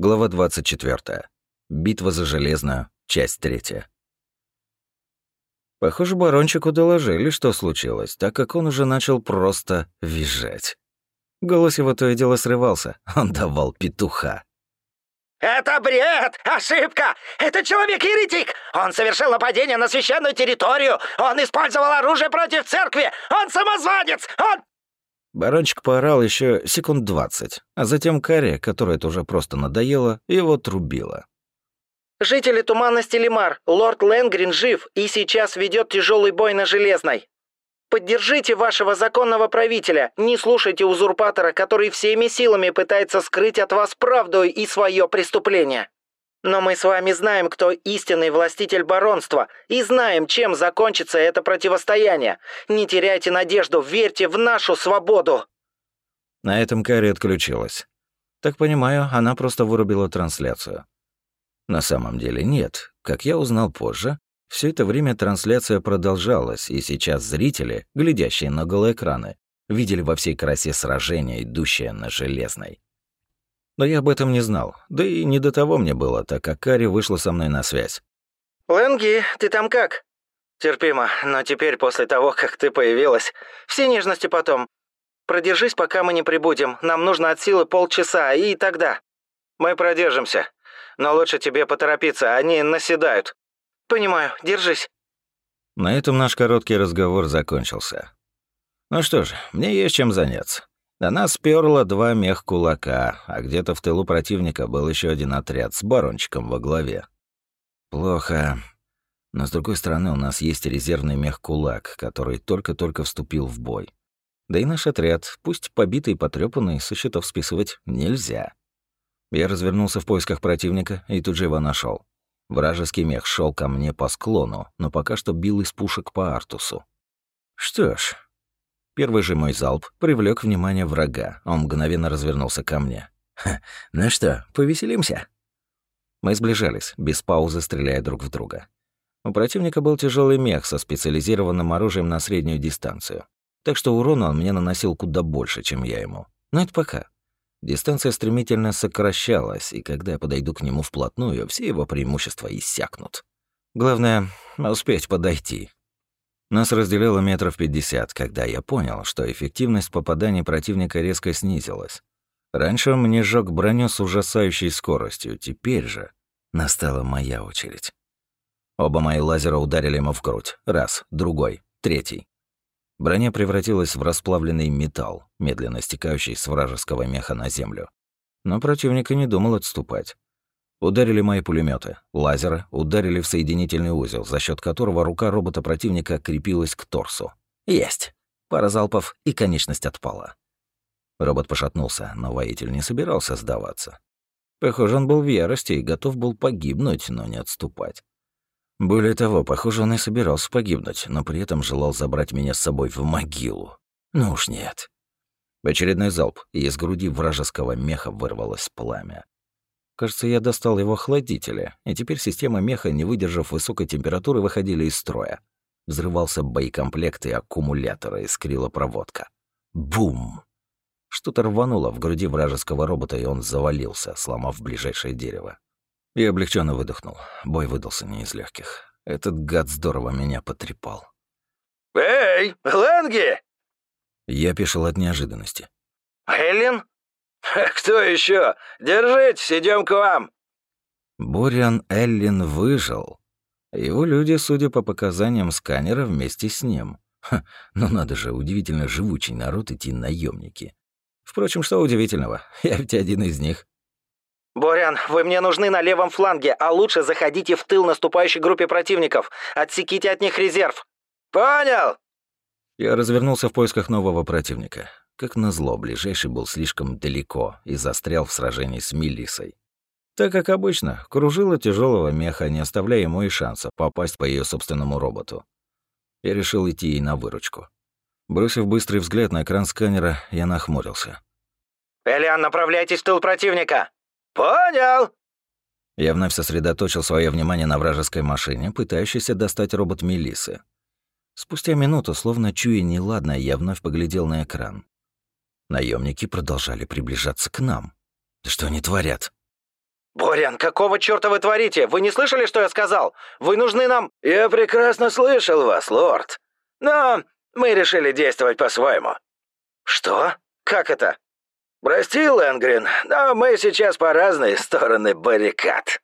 Глава 24. Битва за Железную. Часть 3. Похоже, барончику доложили, что случилось, так как он уже начал просто визжать. Голос его то и дело срывался, он давал петуха. «Это бред! Ошибка! Это человек-еретик! Он совершил нападение на священную территорию! Он использовал оружие против церкви! Он самозванец! Он...» Барончик поорал еще секунд двадцать, а затем Карри, которой это уже просто надоело, его трубила. «Жители Туманности Лимар, лорд Ленгрин жив и сейчас ведет тяжелый бой на Железной. Поддержите вашего законного правителя, не слушайте узурпатора, который всеми силами пытается скрыть от вас правду и свое преступление. Но мы с вами знаем, кто истинный властитель баронства, и знаем, чем закончится это противостояние. Не теряйте надежду, верьте в нашу свободу!» На этом Карри отключилась. Так понимаю, она просто вырубила трансляцию. На самом деле нет. Как я узнал позже, все это время трансляция продолжалась, и сейчас зрители, глядящие на голоэкраны, видели во всей красе сражение, идущее на Железной. Но я об этом не знал. Да и не до того мне было, так как Кари вышла со мной на связь. «Лэнги, ты там как?» «Терпимо, но теперь, после того, как ты появилась, все нежности потом. Продержись, пока мы не прибудем. Нам нужно от силы полчаса, и тогда...» «Мы продержимся. Но лучше тебе поторопиться, они наседают». «Понимаю, держись». На этом наш короткий разговор закончился. Ну что ж, мне есть чем заняться. На нас сперло два мех кулака, а где-то в тылу противника был еще один отряд с барончиком во главе. Плохо. Но с другой стороны, у нас есть резервный мех кулак, который только-только вступил в бой. Да и наш отряд, пусть побитый и потрёпанный, со счетов списывать нельзя. Я развернулся в поисках противника и тут же его нашел. Вражеский мех шел ко мне по склону, но пока что бил из пушек по Артусу. Что ж, Первый же мой залп привлек внимание врага. Он мгновенно развернулся ко мне. Ха, ну что, повеселимся? Мы сближались, без паузы стреляя друг в друга. У противника был тяжелый мех со специализированным оружием на среднюю дистанцию. Так что урона он мне наносил куда больше, чем я ему. Но это пока. Дистанция стремительно сокращалась, и когда я подойду к нему вплотную, все его преимущества иссякнут. Главное — успеть подойти. Нас разделяло метров пятьдесят, когда я понял, что эффективность попаданий противника резко снизилась. Раньше он мне сжёг броню с ужасающей скоростью, теперь же настала моя очередь. Оба мои лазера ударили ему в грудь. Раз, другой, третий. Броня превратилась в расплавленный металл, медленно стекающий с вражеского меха на землю. Но противник и не думал отступать. Ударили мои пулеметы, лазеры ударили в соединительный узел, за счет которого рука робота противника крепилась к торсу. Есть. Пара залпов, и конечность отпала. Робот пошатнулся, но воитель не собирался сдаваться. Похоже, он был в ярости и готов был погибнуть, но не отступать. Более того, похоже, он и собирался погибнуть, но при этом желал забрать меня с собой в могилу. Ну уж нет. Очередной залп, и из груди вражеского меха вырвалось пламя. Кажется, я достал его охладители, и теперь система меха, не выдержав высокой температуры, выходили из строя. Взрывался боекомплект и аккумуляторы, искрила проводка. Бум! Что-то рвануло в груди вражеского робота, и он завалился, сломав ближайшее дерево. Я облегченно выдохнул. Бой выдался не из легких. Этот гад здорово меня потрепал. «Эй, Лэнги!» Я пешил от неожиданности. «Эллен?» «Кто еще? Держитесь, идем к вам!» Бориан Эллин выжил. Его люди, судя по показаниям сканера, вместе с ним. Ха, ну надо же, удивительно живучий народ идти наемники. Впрочем, что удивительного, я ведь один из них. «Бориан, вы мне нужны на левом фланге, а лучше заходите в тыл наступающей группе противников. Отсеките от них резерв». «Понял!» Я развернулся в поисках нового противника. Как назло, ближайший был слишком далеко и застрял в сражении с Мелиссой. Так как обычно, кружила тяжелого меха, не оставляя ему и шанса попасть по ее собственному роботу. Я решил идти ей на выручку. Бросив быстрый взгляд на экран сканера, я нахмурился. «Элиан, направляйтесь в тыл противника!» «Понял!» Я вновь сосредоточил свое внимание на вражеской машине, пытающейся достать робот Мелисы. Спустя минуту, словно чуя неладное, я вновь поглядел на экран. Наемники продолжали приближаться к нам. Да что они творят? «Бориан, какого чёрта вы творите? Вы не слышали, что я сказал? Вы нужны нам...» «Я прекрасно слышал вас, лорд. Но мы решили действовать по-своему». «Что? Как это?» «Прости, Лэнгрин, но мы сейчас по разные стороны баррикад».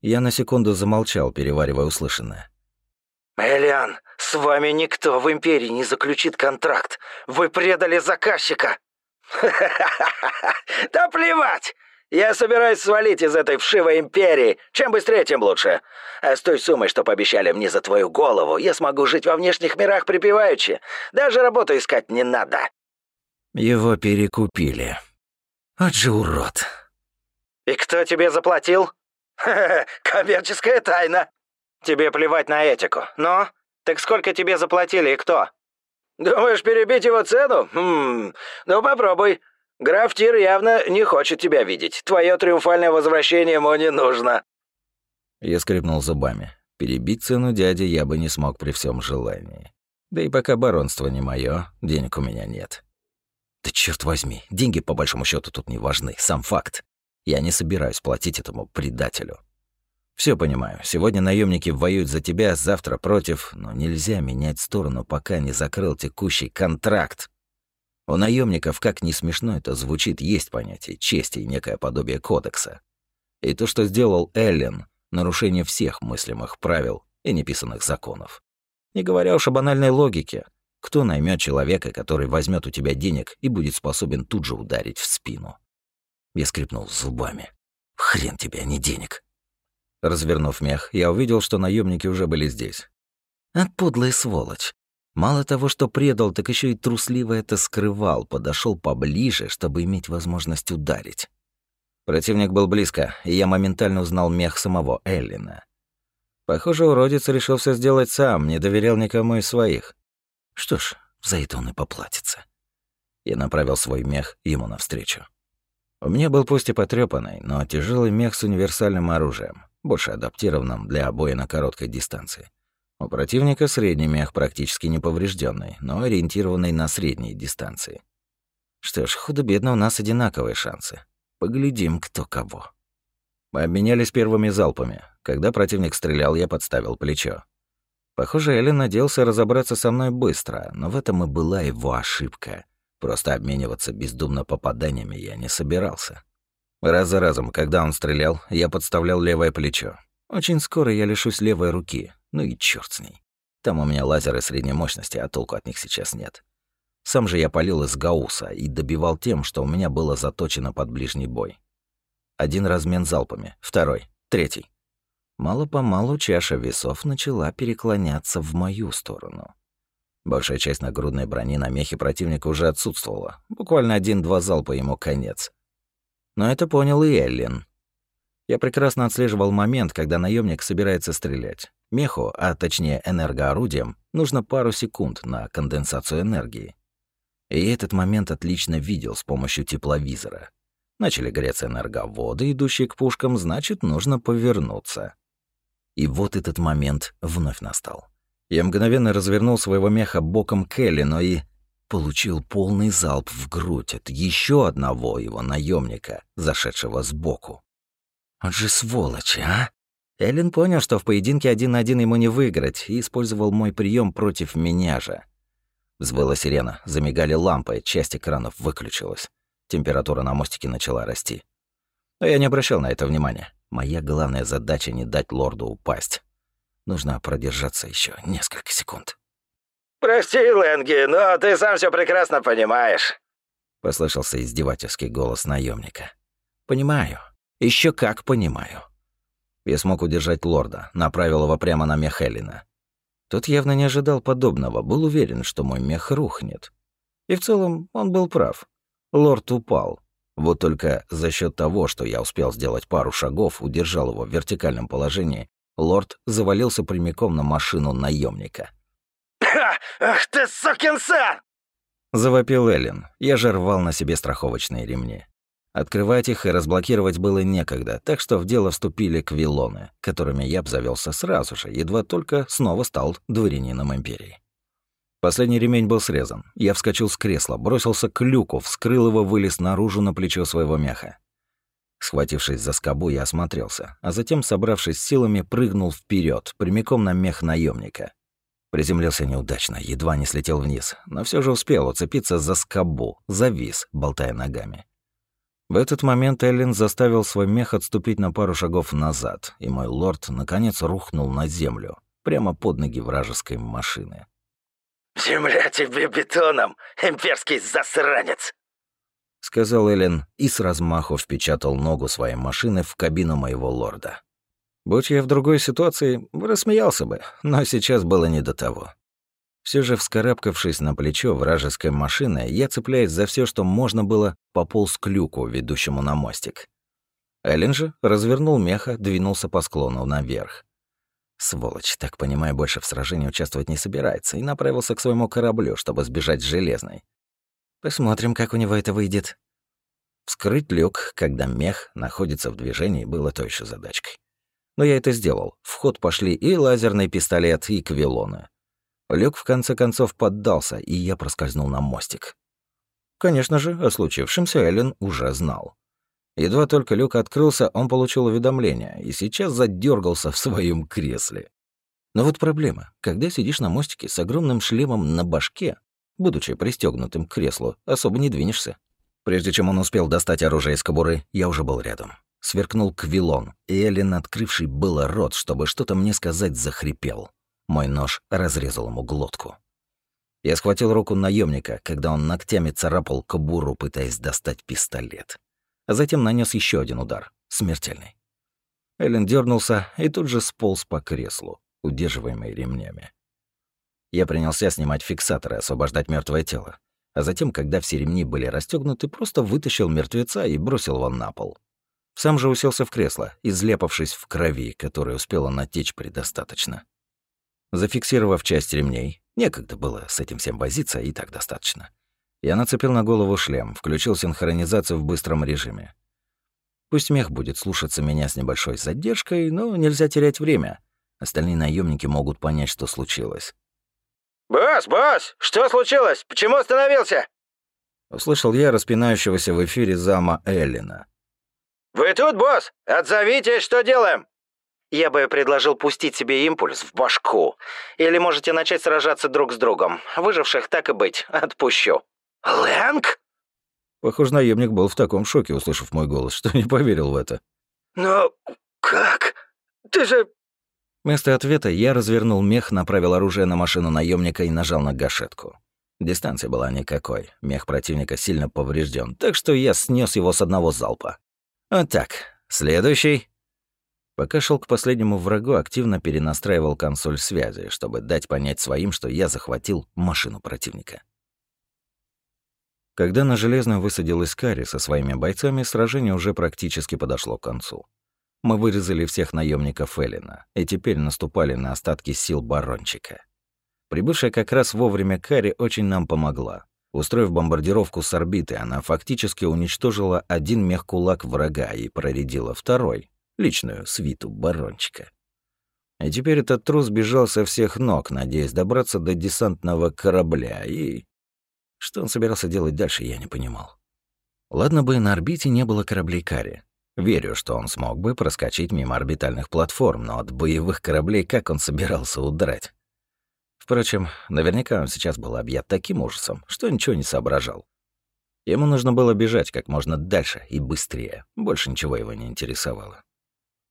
Я на секунду замолчал, переваривая услышанное. «Элиан, с вами никто в Империи не заключит контракт. Вы предали заказчика!» «Да плевать! Я собираюсь свалить из этой вшивой империи. Чем быстрее, тем лучше. А с той суммой, что пообещали мне за твою голову, я смогу жить во внешних мирах припеваючи. Даже работу искать не надо». Его перекупили. Вот же урод. «И кто тебе заплатил?» коммерческая тайна». «Тебе плевать на этику. Но? Так сколько тебе заплатили и кто?» «Думаешь, перебить его цену? Хм, ну попробуй. Граф Тир явно не хочет тебя видеть. Твое триумфальное возвращение ему не нужно». Я скрипнул зубами. Перебить цену дяди я бы не смог при всем желании. Да и пока баронство не мое, денег у меня нет. Да черт возьми, деньги по большому счету тут не важны, сам факт. Я не собираюсь платить этому предателю. Все понимаю, сегодня наемники воюют за тебя, завтра против, но нельзя менять сторону, пока не закрыл текущий контракт. У наемников, как ни смешно это звучит, есть понятие чести и некое подобие кодекса. И то, что сделал Эллен, нарушение всех мыслимых правил и неписанных законов. Не говоря уж о банальной логике. Кто наймет человека, который возьмет у тебя денег и будет способен тут же ударить в спину? Я скрипнул зубами. Хрен тебе, а не денег. Развернув мех, я увидел, что наемники уже были здесь. От подлая сволочь. Мало того, что предал, так еще и трусливо это скрывал, подошел поближе, чтобы иметь возможность ударить. Противник был близко, и я моментально узнал мех самого Эллина. Похоже, уродец решил все сделать сам, не доверял никому из своих. Что ж, за это он и поплатится. Я направил свой мех ему навстречу. У меня был пусть и потрепанный, но тяжелый мех с универсальным оружием, больше адаптированным для боя на короткой дистанции. У противника средний мех практически неповрежденный, но ориентированный на средние дистанции. Что ж, худо-бедно у нас одинаковые шансы. Поглядим, кто кого. Мы обменялись первыми залпами. Когда противник стрелял, я подставил плечо. Похоже, Эллен надеялся разобраться со мной быстро, но в этом и была его ошибка. Просто обмениваться бездумно попаданиями я не собирался. Раз за разом, когда он стрелял, я подставлял левое плечо. Очень скоро я лишусь левой руки, ну и черт с ней. Там у меня лазеры средней мощности, а толку от них сейчас нет. Сам же я палил из гауса и добивал тем, что у меня было заточено под ближний бой. Один размен залпами, второй, третий. Мало-помалу чаша весов начала переклоняться в мою сторону. Большая часть нагрудной брони на мехе противника уже отсутствовала. Буквально один-два залпа ему конец. Но это понял и Эллин. Я прекрасно отслеживал момент, когда наемник собирается стрелять. Меху, а точнее энергоорудием, нужно пару секунд на конденсацию энергии. И этот момент отлично видел с помощью тепловизора. Начали греться энерговоды, идущие к пушкам, значит, нужно повернуться. И вот этот момент вновь настал. Я мгновенно развернул своего меха боком к но и получил полный залп в грудь от еще одного его наемника, зашедшего сбоку. Он же сволочь, а? Эллен понял, что в поединке один на один ему не выиграть, и использовал мой прием против меня же. Взвыла сирена, замигали лампы, часть экранов выключилась. Температура на мостике начала расти. Но я не обращал на это внимания. Моя главная задача — не дать лорду упасть. Нужно продержаться еще несколько секунд. «Прости, Лэнги, но ты сам все прекрасно понимаешь», — послышался издевательский голос наемника. «Понимаю. Еще как понимаю». Я смог удержать лорда, направил его прямо на мех Эллина. Тот явно не ожидал подобного, был уверен, что мой мех рухнет. И в целом он был прав. Лорд упал. Вот только за счет того, что я успел сделать пару шагов, удержал его в вертикальном положении Лорд завалился прямиком на машину наемника. «Ах ты, сукин сын!» Завопил Эллен. Я же рвал на себе страховочные ремни. Открывать их и разблокировать было некогда, так что в дело вступили квилоны, которыми я обзавелся сразу же, едва только снова стал дворянином Империи. Последний ремень был срезан. Я вскочил с кресла, бросился к люку, вскрыл его, вылез наружу на плечо своего меха. Схватившись за скобу, я осмотрелся, а затем, собравшись силами, прыгнул вперед, прямиком на мех наемника. Приземлился неудачно, едва не слетел вниз, но все же успел уцепиться за скобу, завис, болтая ногами. В этот момент Эллен заставил свой мех отступить на пару шагов назад, и мой лорд, наконец, рухнул на землю, прямо под ноги вражеской машины. «Земля тебе бетоном, имперский засранец!» — сказал Эллен и с размаху впечатал ногу своей машины в кабину моего лорда. Будь я в другой ситуации, рассмеялся бы, но сейчас было не до того. Все же, вскарабкавшись на плечо вражеской машины, я, цепляясь за все, что можно было, пополз к люку, ведущему на мостик. Эллен же развернул меха, двинулся по склону наверх. Сволочь, так понимаю, больше в сражении участвовать не собирается, и направился к своему кораблю, чтобы сбежать с железной. Посмотрим, как у него это выйдет. Вскрыть люк, когда мех находится в движении, было той еще задачкой. Но я это сделал. В ход пошли и лазерный пистолет, и квилоны. Люк в конце концов поддался, и я проскользнул на мостик. Конечно же, о случившемся Эллен уже знал. Едва только люк открылся, он получил уведомление и сейчас задергался в своем кресле. Но вот проблема. Когда сидишь на мостике с огромным шлемом на башке, Будучи пристегнутым к креслу, особо не двинешься. Прежде чем он успел достать оружие из кобуры, я уже был рядом. Сверкнул квилон, и Эллен, открывший было рот, чтобы что-то мне сказать, захрипел. Мой нож разрезал ему глотку. Я схватил руку наемника, когда он ногтями царапал кобуру, пытаясь достать пистолет. А затем нанес еще один удар, смертельный. Эллен дернулся и тут же сполз по креслу, удерживаемый ремнями. Я принялся снимать фиксаторы, освобождать мертвое тело. А затем, когда все ремни были расстегнуты, просто вытащил мертвеца и бросил его на пол. Сам же уселся в кресло, излепавшись в крови, которая успела натечь предостаточно. Зафиксировав часть ремней, некогда было с этим всем возиться, и так достаточно. Я нацепил на голову шлем, включил синхронизацию в быстром режиме. Пусть мех будет слушаться меня с небольшой задержкой, но нельзя терять время. Остальные наемники могут понять, что случилось. «Босс, босс, что случилось? Почему остановился?» Услышал я распинающегося в эфире зама Эллина. «Вы тут, босс? Отзовитесь, что делаем?» «Я бы предложил пустить себе импульс в башку. Или можете начать сражаться друг с другом. Выживших, так и быть, отпущу». «Лэнг?» Похоже, наемник был в таком шоке, услышав мой голос, что не поверил в это. «Но как? Ты же Вместо ответа я развернул мех, направил оружие на машину наемника и нажал на гашетку. Дистанция была никакой, мех противника сильно поврежден, так что я снес его с одного залпа. Вот так, следующий. Пока шел к последнему врагу, активно перенастраивал консоль связи, чтобы дать понять своим, что я захватил машину противника. Когда на железную высадил Искари со своими бойцами, сражение уже практически подошло к концу. Мы вырезали всех наемников Эллина и теперь наступали на остатки сил барончика. Прибывшая как раз вовремя Кари очень нам помогла. Устроив бомбардировку с орбиты, она фактически уничтожила один мехкулак врага и проредила второй, личную свиту барончика. И теперь этот трус бежал со всех ног, надеясь добраться до десантного корабля, и... Что он собирался делать дальше, я не понимал. Ладно бы на орбите не было кораблей Кари, Верю, что он смог бы проскочить мимо орбитальных платформ, но от боевых кораблей как он собирался удрать? Впрочем, наверняка он сейчас был объят таким ужасом, что ничего не соображал. Ему нужно было бежать как можно дальше и быстрее. Больше ничего его не интересовало.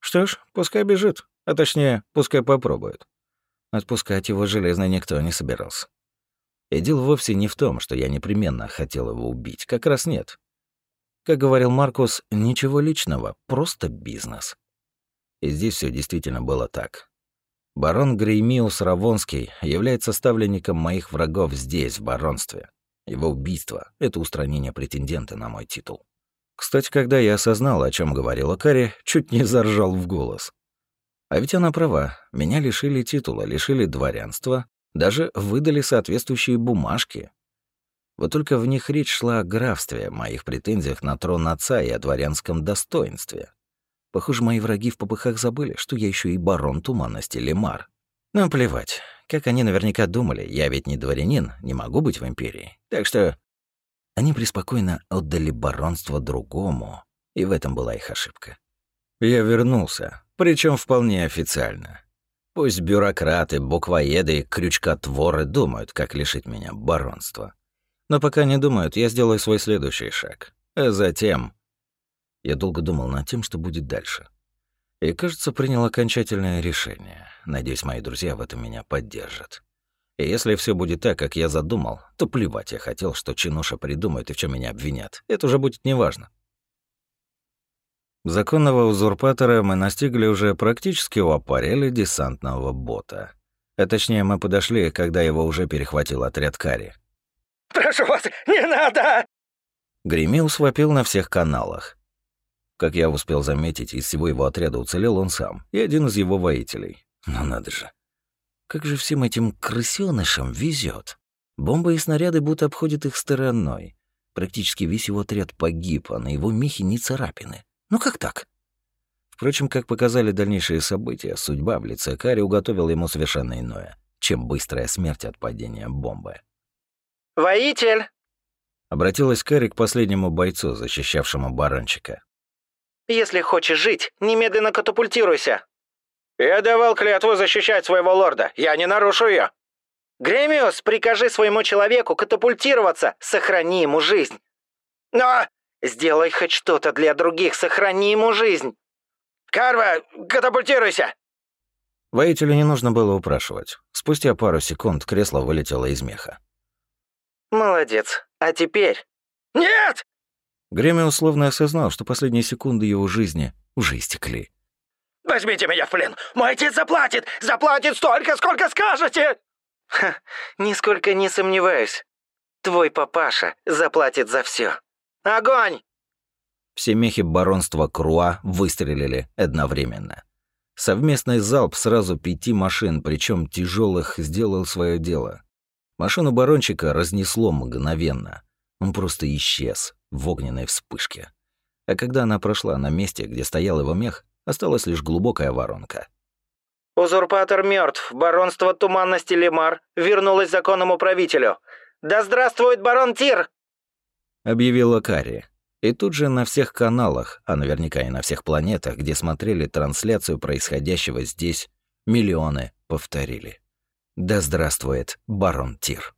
Что ж, пускай бежит. А точнее, пускай попробует. Отпускать его железно никто не собирался. И дело вовсе не в том, что я непременно хотел его убить. Как раз нет. Как говорил Маркус, ничего личного, просто бизнес. И здесь все действительно было так. Барон Греймиус Равонский является ставленником моих врагов здесь, в баронстве. Его убийство — это устранение претендента на мой титул. Кстати, когда я осознал, о чем говорила Кари, чуть не заржал в голос. А ведь она права. Меня лишили титула, лишили дворянства, даже выдали соответствующие бумажки, вот только в них речь шла о графстве, моих претензиях на трон отца и о дворянском достоинстве. Похоже, мои враги в попыхах забыли, что я еще и барон туманности Лемар. Но плевать. Как они наверняка думали, я ведь не дворянин, не могу быть в империи. Так что они преспокойно отдали баронство другому, И в этом была их ошибка. Я вернулся, причем вполне официально. Пусть бюрократы, буквоеды и крючкотворы думают, как лишить меня баронства. Но пока не думают, я сделаю свой следующий шаг. А затем... Я долго думал над тем, что будет дальше. И, кажется, принял окончательное решение. Надеюсь, мои друзья в этом меня поддержат. И если все будет так, как я задумал, то плевать я хотел, что Чинуша придумает и в чем меня обвинят. Это уже будет неважно. Законного узурпатора мы настигли уже практически у аппарели десантного бота. А точнее, мы подошли, когда его уже перехватил отряд Кари. «Прошу вас, не надо!» Гремиус вопил на всех каналах. Как я успел заметить, из всего его отряда уцелел он сам и один из его воителей. Ну надо же. Как же всем этим крысёнышам везет. Бомбы и снаряды будто обходят их стороной. Практически весь его отряд погиб, а на его мехе ни царапины. Ну как так? Впрочем, как показали дальнейшие события, судьба в лице Кари уготовила ему совершенно иное, чем быстрая смерть от падения бомбы. «Воитель!» Обратилась Кари к последнему бойцу, защищавшему баранчика. «Если хочешь жить, немедленно катапультируйся!» «Я давал клятву защищать своего лорда, я не нарушу ее!» «Гремиус, прикажи своему человеку катапультироваться, сохрани ему жизнь!» «Но Сделай хоть что-то для других, сохрани ему жизнь. Карва, катапультируйся!» Воителю не нужно было упрашивать. Спустя пару секунд кресло вылетело из меха. «Молодец. А теперь...» «Нет!» Греми условно осознал, что последние секунды его жизни уже истекли. «Возьмите меня в плен! Мой отец заплатит! Заплатит столько, сколько скажете!» «Ха, нисколько не сомневаюсь. Твой папаша заплатит за все. Огонь!» Все мехи баронства Круа выстрелили одновременно. Совместный залп сразу пяти машин, причем тяжелых, сделал свое дело. Машину барончика разнесло мгновенно. Он просто исчез в огненной вспышке. А когда она прошла на месте, где стоял его мех, осталась лишь глубокая воронка. «Узурпатор мертв. Баронство Туманности Лемар вернулось законному правителю. Да здравствует барон Тир!» объявила Кари. И тут же на всех каналах, а наверняка и на всех планетах, где смотрели трансляцию происходящего здесь, миллионы повторили. Да здравствует барон Тир.